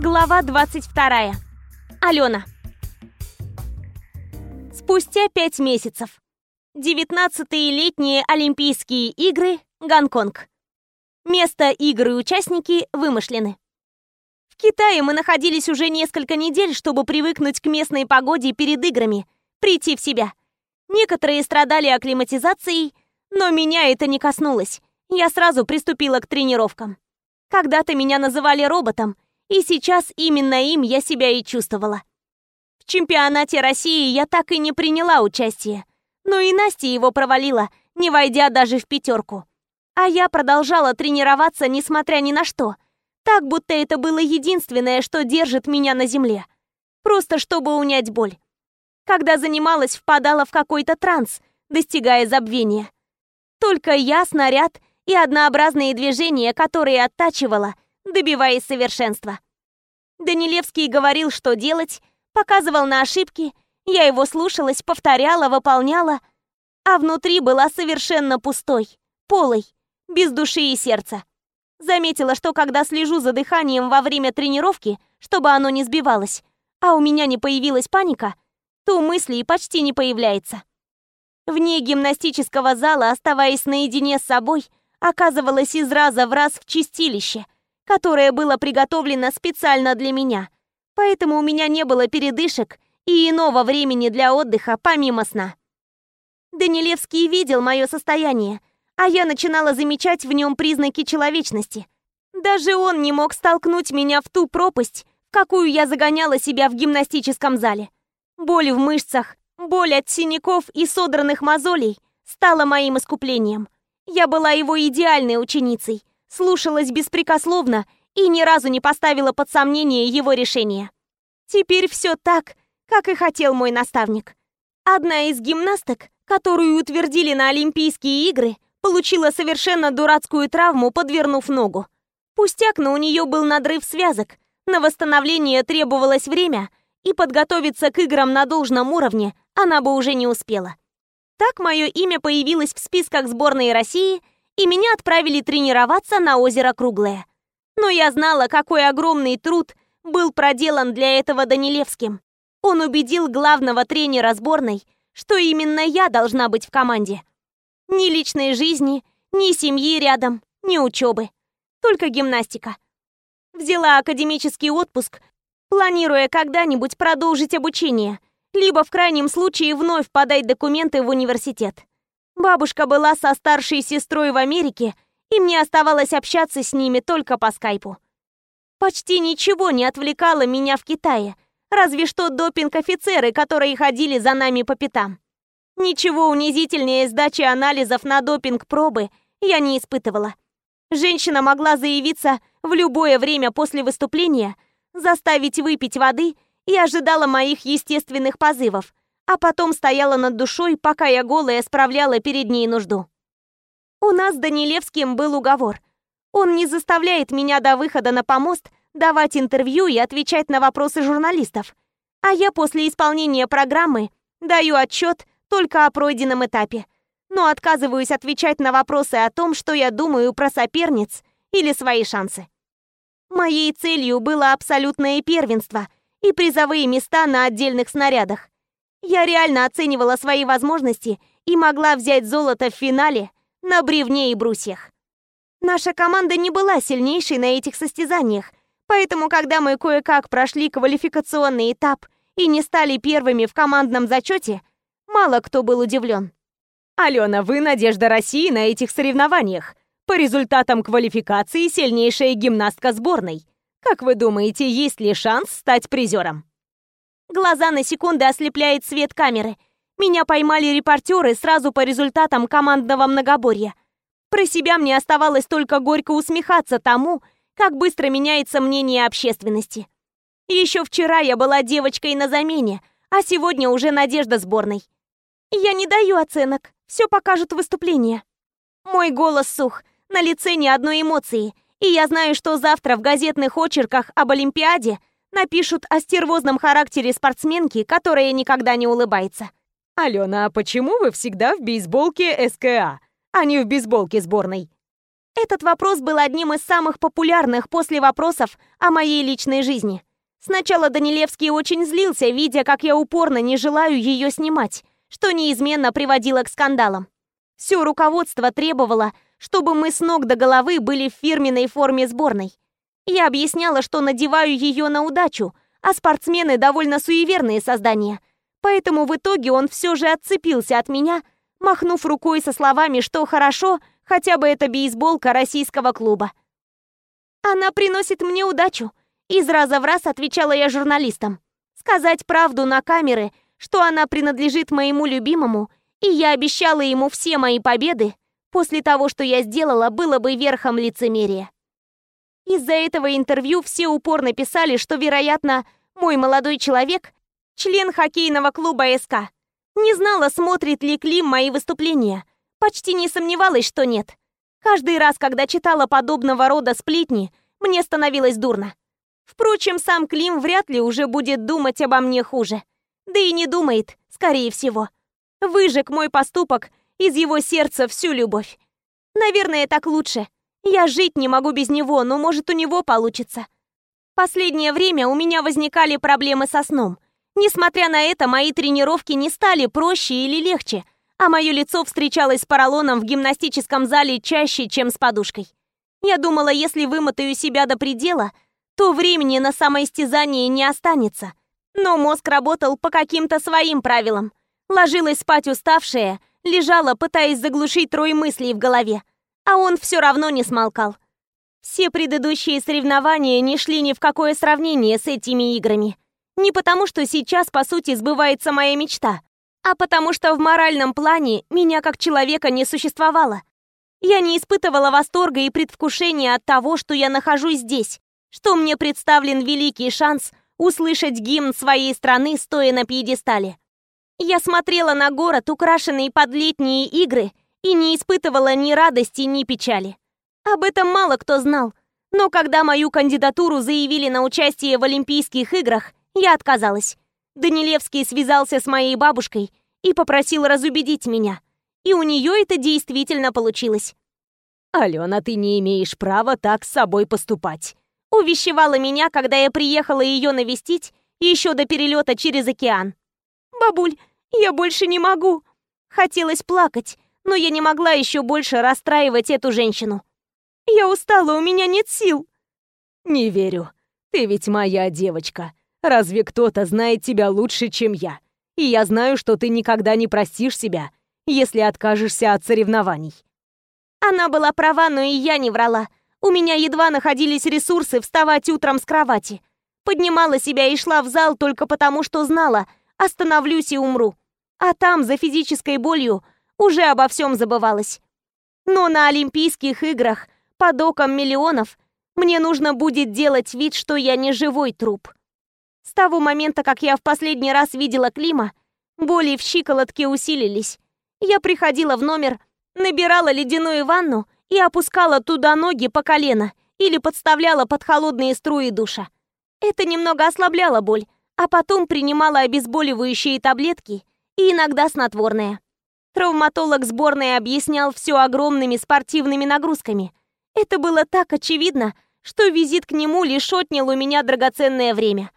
Глава 22. Алена. Спустя пять месяцев. 19-е летние Олимпийские игры, Гонконг. Место игр и участники вымышлены. В Китае мы находились уже несколько недель, чтобы привыкнуть к местной погоде перед играми, прийти в себя. Некоторые страдали акклиматизацией, но меня это не коснулось. Я сразу приступила к тренировкам. Когда-то меня называли роботом — и сейчас именно им я себя и чувствовала. В чемпионате России я так и не приняла участие. Но и Настя его провалила, не войдя даже в пятерку. А я продолжала тренироваться, несмотря ни на что. Так, будто это было единственное, что держит меня на земле. Просто чтобы унять боль. Когда занималась, впадала в какой-то транс, достигая забвения. Только я, снаряд и однообразные движения, которые оттачивала — добиваясь совершенства. Данилевский говорил, что делать, показывал на ошибки, я его слушалась, повторяла, выполняла, а внутри была совершенно пустой, полой, без души и сердца. Заметила, что когда слежу за дыханием во время тренировки, чтобы оно не сбивалось, а у меня не появилась паника, то мыслей почти не появляется. Вне гимнастического зала, оставаясь наедине с собой, оказывалась из раза в раз в чистилище – которое было приготовлено специально для меня. Поэтому у меня не было передышек и иного времени для отдыха помимо сна. Данилевский видел мое состояние, а я начинала замечать в нем признаки человечности. Даже он не мог столкнуть меня в ту пропасть, в какую я загоняла себя в гимнастическом зале. Боль в мышцах, боль от синяков и содранных мозолей стала моим искуплением. Я была его идеальной ученицей, слушалась беспрекословно и ни разу не поставила под сомнение его решение. Теперь все так, как и хотел мой наставник. Одна из гимнасток, которую утвердили на Олимпийские игры, получила совершенно дурацкую травму, подвернув ногу. Пустяк, но у нее был надрыв связок. На восстановление требовалось время, и подготовиться к играм на должном уровне она бы уже не успела. Так мое имя появилось в списках сборной России – и меня отправили тренироваться на озеро Круглое. Но я знала, какой огромный труд был проделан для этого Данилевским. Он убедил главного тренера сборной, что именно я должна быть в команде. Ни личной жизни, ни семьи рядом, ни учебы. Только гимнастика. Взяла академический отпуск, планируя когда-нибудь продолжить обучение, либо в крайнем случае вновь подать документы в университет. Бабушка была со старшей сестрой в Америке, и мне оставалось общаться с ними только по скайпу. Почти ничего не отвлекало меня в Китае, разве что допинг-офицеры, которые ходили за нами по пятам. Ничего унизительнее сдачи анализов на допинг-пробы я не испытывала. Женщина могла заявиться в любое время после выступления, заставить выпить воды и ожидала моих естественных позывов, а потом стояла над душой, пока я голая справляла перед ней нужду. У нас с Данилевским был уговор. Он не заставляет меня до выхода на помост давать интервью и отвечать на вопросы журналистов. А я после исполнения программы даю отчет только о пройденном этапе, но отказываюсь отвечать на вопросы о том, что я думаю про соперниц или свои шансы. Моей целью было абсолютное первенство и призовые места на отдельных снарядах. Я реально оценивала свои возможности и могла взять золото в финале на бревне и брусьях. Наша команда не была сильнейшей на этих состязаниях, поэтому когда мы кое-как прошли квалификационный этап и не стали первыми в командном зачете, мало кто был удивлен. «Алена, вы надежда России на этих соревнованиях. По результатам квалификации сильнейшая гимнастка сборной. Как вы думаете, есть ли шанс стать призером?» Глаза на секунду ослепляет свет камеры. Меня поймали репортеры сразу по результатам командного многоборья. Про себя мне оставалось только горько усмехаться тому, как быстро меняется мнение общественности. Еще вчера я была девочкой на замене, а сегодня уже надежда сборной. Я не даю оценок, все покажут выступления. Мой голос сух, на лице ни одной эмоции, и я знаю, что завтра в газетных очерках об Олимпиаде напишут о стервозном характере спортсменки, которая никогда не улыбается. «Алена, а почему вы всегда в бейсболке СКА, а не в бейсболке сборной?» Этот вопрос был одним из самых популярных после вопросов о моей личной жизни. Сначала Данилевский очень злился, видя, как я упорно не желаю ее снимать, что неизменно приводило к скандалам. Все руководство требовало, чтобы мы с ног до головы были в фирменной форме сборной. Я объясняла, что надеваю ее на удачу, а спортсмены довольно суеверные создания. Поэтому в итоге он все же отцепился от меня, махнув рукой со словами, что хорошо, хотя бы это бейсболка российского клуба. Она приносит мне удачу. Из раза в раз отвечала я журналистам. Сказать правду на камеры, что она принадлежит моему любимому, и я обещала ему все мои победы, после того, что я сделала, было бы верхом лицемерия. Из-за этого интервью все упорно писали, что, вероятно, мой молодой человек – член хоккейного клуба СК. Не знала, смотрит ли Клим мои выступления. Почти не сомневалась, что нет. Каждый раз, когда читала подобного рода сплетни, мне становилось дурно. Впрочем, сам Клим вряд ли уже будет думать обо мне хуже. Да и не думает, скорее всего. Выжег мой поступок из его сердца всю любовь. Наверное, так лучше. Я жить не могу без него, но может у него получится. Последнее время у меня возникали проблемы со сном. Несмотря на это, мои тренировки не стали проще или легче, а мое лицо встречалось с поролоном в гимнастическом зале чаще, чем с подушкой. Я думала, если вымотаю себя до предела, то времени на самоистязание не останется. Но мозг работал по каким-то своим правилам. Ложилась спать уставшая, лежала, пытаясь заглушить трой мыслей в голове. А он все равно не смолкал. Все предыдущие соревнования не шли ни в какое сравнение с этими играми. Не потому, что сейчас, по сути, сбывается моя мечта, а потому что в моральном плане меня как человека не существовало. Я не испытывала восторга и предвкушения от того, что я нахожусь здесь, что мне представлен великий шанс услышать гимн своей страны, стоя на пьедестале. Я смотрела на город, украшенный под летние игры, и не испытывала ни радости, ни печали. Об этом мало кто знал, но когда мою кандидатуру заявили на участие в Олимпийских играх, я отказалась. Данилевский связался с моей бабушкой и попросил разубедить меня. И у нее это действительно получилось. «Алена, ты не имеешь права так с собой поступать», увещевала меня, когда я приехала ее навестить еще до перелета через океан. «Бабуль, я больше не могу!» Хотелось плакать, но я не могла еще больше расстраивать эту женщину. «Я устала, у меня нет сил!» «Не верю. Ты ведь моя девочка. Разве кто-то знает тебя лучше, чем я? И я знаю, что ты никогда не простишь себя, если откажешься от соревнований». Она была права, но и я не врала. У меня едва находились ресурсы вставать утром с кровати. Поднимала себя и шла в зал только потому, что знала, остановлюсь и умру. А там, за физической болью, уже обо всем забывалась. Но на Олимпийских играх, под оком миллионов, мне нужно будет делать вид, что я не живой труп. С того момента, как я в последний раз видела Клима, боли в щиколотке усилились. Я приходила в номер, набирала ледяную ванну и опускала туда ноги по колено или подставляла под холодные струи душа. Это немного ослабляло боль, а потом принимала обезболивающие таблетки и иногда снотворное. Травматолог сборной объяснял все огромными спортивными нагрузками. Это было так очевидно, что визит к нему лишь отнял у меня драгоценное время.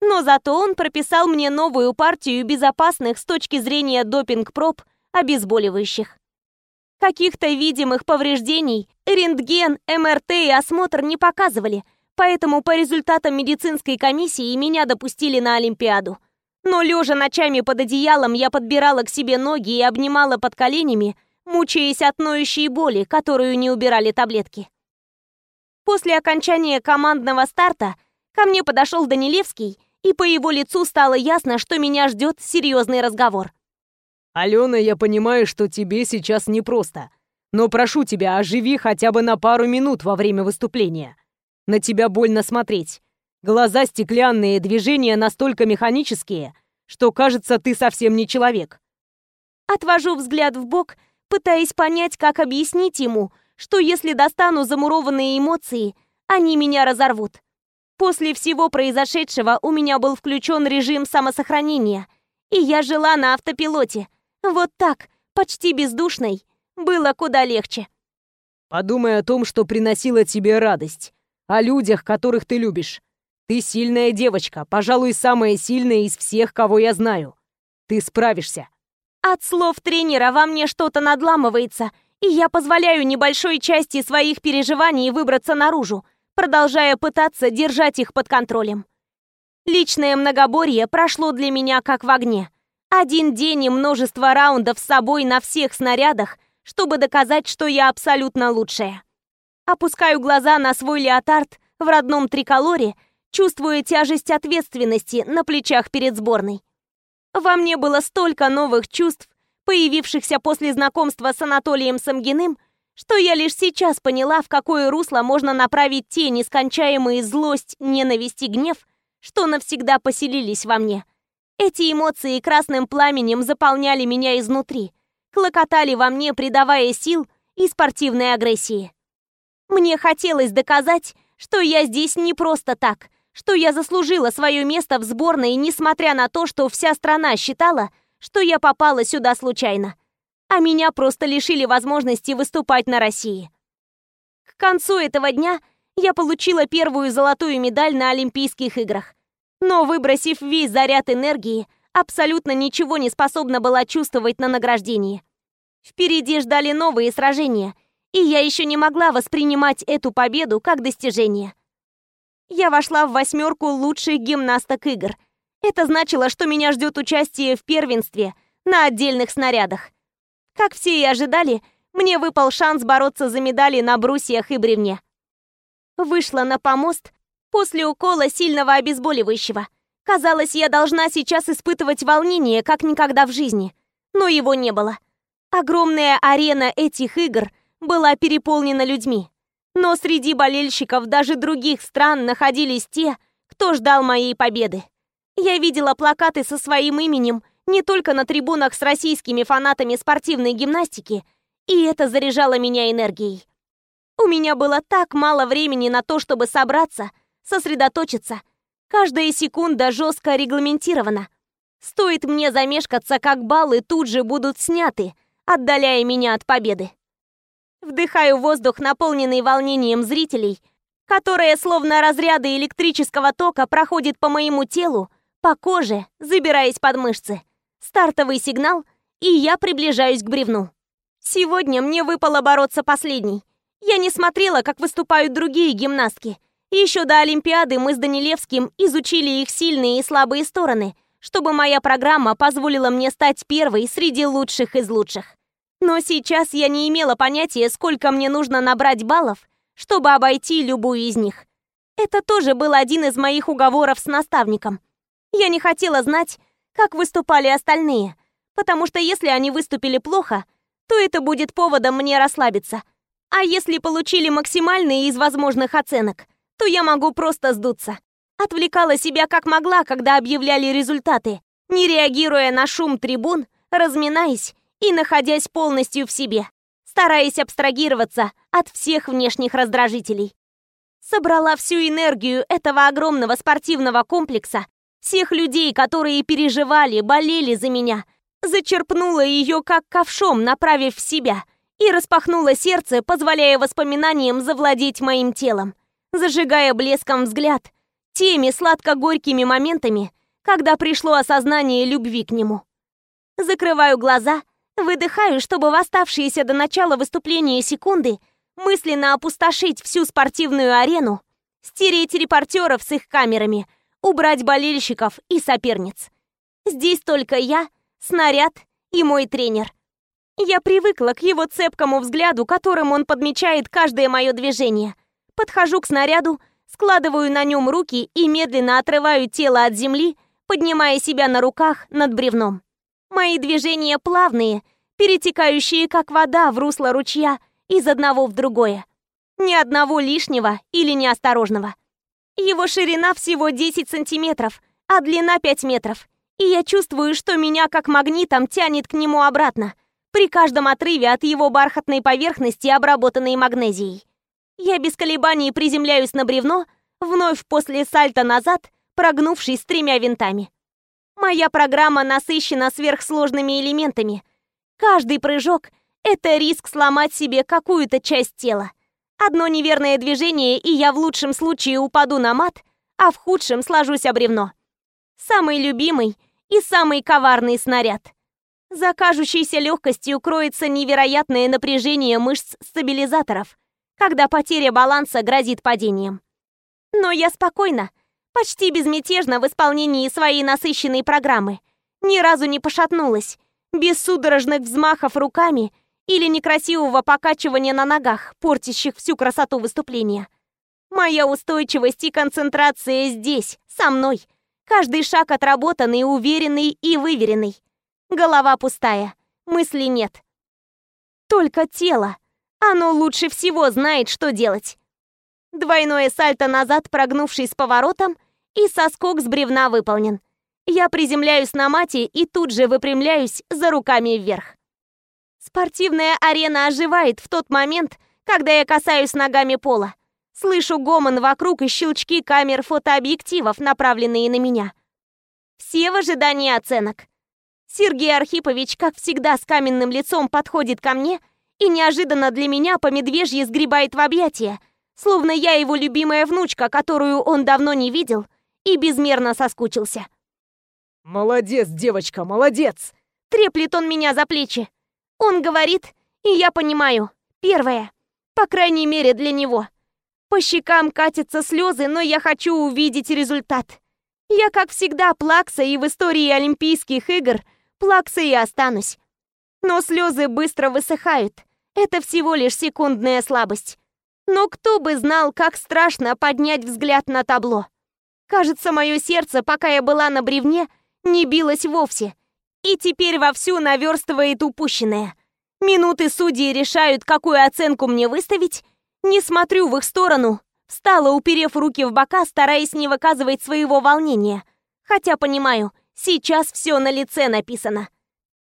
Но зато он прописал мне новую партию безопасных с точки зрения допинг-проб обезболивающих. Каких-то видимых повреждений рентген, МРТ и осмотр не показывали, поэтому по результатам медицинской комиссии меня допустили на Олимпиаду. Но лежа ночами под одеялом, я подбирала к себе ноги и обнимала под коленями, мучаясь от ноющей боли, которую не убирали таблетки. После окончания командного старта ко мне подошел Данилевский, и по его лицу стало ясно, что меня ждет серьезный разговор. «Алена, я понимаю, что тебе сейчас непросто. Но прошу тебя, оживи хотя бы на пару минут во время выступления. На тебя больно смотреть. Глаза стеклянные, движения настолько механические, что кажется, ты совсем не человек». Отвожу взгляд в бок, пытаясь понять, как объяснить ему, что если достану замурованные эмоции, они меня разорвут. После всего произошедшего у меня был включен режим самосохранения, и я жила на автопилоте, вот так, почти бездушной, было куда легче. Подумай о том, что приносило тебе радость, о людях, которых ты любишь. Ты сильная девочка, пожалуй, самая сильная из всех, кого я знаю. Ты справишься. От слов тренера во мне что-то надламывается, и я позволяю небольшой части своих переживаний выбраться наружу, продолжая пытаться держать их под контролем. Личное многоборье прошло для меня как в огне. Один день и множество раундов с собой на всех снарядах, чтобы доказать, что я абсолютно лучшая. Опускаю глаза на свой леотард в родном триколоре, чувствуя тяжесть ответственности на плечах перед сборной. Во мне было столько новых чувств, появившихся после знакомства с Анатолием Самгиным, что я лишь сейчас поняла, в какое русло можно направить те нескончаемые злость, ненависть и гнев, что навсегда поселились во мне. Эти эмоции красным пламенем заполняли меня изнутри, клокотали во мне, придавая сил и спортивной агрессии. Мне хотелось доказать, что я здесь не просто так, что я заслужила свое место в сборной, несмотря на то, что вся страна считала, что я попала сюда случайно, а меня просто лишили возможности выступать на России. К концу этого дня я получила первую золотую медаль на Олимпийских играх, но, выбросив весь заряд энергии, абсолютно ничего не способна была чувствовать на награждении. Впереди ждали новые сражения, и я еще не могла воспринимать эту победу как достижение. Я вошла в восьмерку лучших гимнасток игр. Это значило, что меня ждет участие в первенстве на отдельных снарядах. Как все и ожидали, мне выпал шанс бороться за медали на брусьях и бревне. Вышла на помост после укола сильного обезболивающего. Казалось, я должна сейчас испытывать волнение, как никогда в жизни. Но его не было. Огромная арена этих игр была переполнена людьми. Но среди болельщиков даже других стран находились те, кто ждал моей победы. Я видела плакаты со своим именем не только на трибунах с российскими фанатами спортивной гимнастики, и это заряжало меня энергией. У меня было так мало времени на то, чтобы собраться, сосредоточиться. Каждая секунда жестко регламентирована. Стоит мне замешкаться, как баллы тут же будут сняты, отдаляя меня от победы. Вдыхаю воздух, наполненный волнением зрителей, которое, словно разряды электрического тока, проходит по моему телу, по коже, забираясь под мышцы. Стартовый сигнал, и я приближаюсь к бревну. Сегодня мне выпало бороться последней. Я не смотрела, как выступают другие гимнастки. Еще до Олимпиады мы с Данилевским изучили их сильные и слабые стороны, чтобы моя программа позволила мне стать первой среди лучших из лучших. Но сейчас я не имела понятия, сколько мне нужно набрать баллов, чтобы обойти любую из них. Это тоже был один из моих уговоров с наставником. Я не хотела знать, как выступали остальные, потому что если они выступили плохо, то это будет поводом мне расслабиться. А если получили максимальные из возможных оценок, то я могу просто сдуться. Отвлекала себя как могла, когда объявляли результаты, не реагируя на шум трибун, разминаясь и находясь полностью в себе, стараясь абстрагироваться от всех внешних раздражителей. Собрала всю энергию этого огромного спортивного комплекса, всех людей, которые переживали, болели за меня, зачерпнула ее как ковшом, направив в себя, и распахнула сердце, позволяя воспоминаниям завладеть моим телом, зажигая блеском взгляд теми сладко-горькими моментами, когда пришло осознание любви к нему. Закрываю глаза Выдыхаю, чтобы в оставшиеся до начала выступления секунды мысленно опустошить всю спортивную арену, стереть репортеров с их камерами, убрать болельщиков и соперниц. Здесь только я, снаряд и мой тренер. Я привыкла к его цепкому взгляду, которым он подмечает каждое мое движение. Подхожу к снаряду, складываю на нем руки и медленно отрываю тело от земли, поднимая себя на руках над бревном. Мои движения плавные, перетекающие как вода в русло ручья из одного в другое. Ни одного лишнего или неосторожного. Его ширина всего 10 сантиметров, а длина 5 метров. И я чувствую, что меня как магнитом тянет к нему обратно, при каждом отрыве от его бархатной поверхности, обработанной магнезией. Я без колебаний приземляюсь на бревно, вновь после сальта назад, прогнувшись тремя винтами. Моя программа насыщена сверхсложными элементами. Каждый прыжок Это риск сломать себе какую-то часть тела. Одно неверное движение, и я в лучшем случае упаду на мат, а в худшем сложусь об бревно. Самый любимый и самый коварный снаряд. За кажущейся легкостью кроется невероятное напряжение мышц стабилизаторов, когда потеря баланса грозит падением. Но я спокойна, почти безмятежно в исполнении своей насыщенной программы. Ни разу не пошатнулась, без судорожных взмахов руками или некрасивого покачивания на ногах, портящих всю красоту выступления. Моя устойчивость и концентрация здесь, со мной. Каждый шаг отработанный, уверенный и выверенный. Голова пустая, мыслей нет. Только тело. Оно лучше всего знает, что делать. Двойное сальто назад, прогнувшись поворотом, и соскок с бревна выполнен. Я приземляюсь на мате и тут же выпрямляюсь за руками вверх. Спортивная арена оживает в тот момент, когда я касаюсь ногами пола. Слышу гомон вокруг и щелчки камер фотообъективов, направленные на меня. Все в ожидании оценок. Сергей Архипович, как всегда, с каменным лицом подходит ко мне и неожиданно для меня по медвежье сгребает в объятия, словно я его любимая внучка, которую он давно не видел и безмерно соскучился. «Молодец, девочка, молодец!» Треплет он меня за плечи. Он говорит, и я понимаю. Первое. По крайней мере, для него. По щекам катятся слезы, но я хочу увидеть результат. Я, как всегда, плакса и в истории Олимпийских игр плакса и останусь. Но слезы быстро высыхают. Это всего лишь секундная слабость. Но кто бы знал, как страшно поднять взгляд на табло. Кажется, мое сердце, пока я была на бревне, не билось вовсе и теперь вовсю наверстывает упущенное. Минуты судьи решают, какую оценку мне выставить. Не смотрю в их сторону. Встала, уперев руки в бока, стараясь не выказывать своего волнения. Хотя понимаю, сейчас все на лице написано.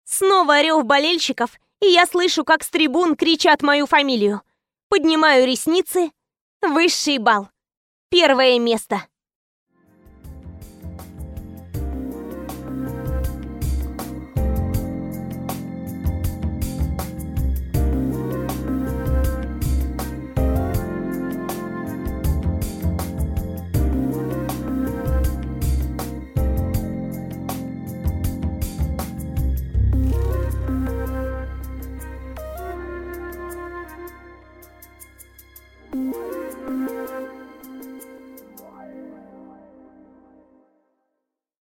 Снова рев болельщиков, и я слышу, как с трибун кричат мою фамилию. Поднимаю ресницы. Высший бал. Первое место.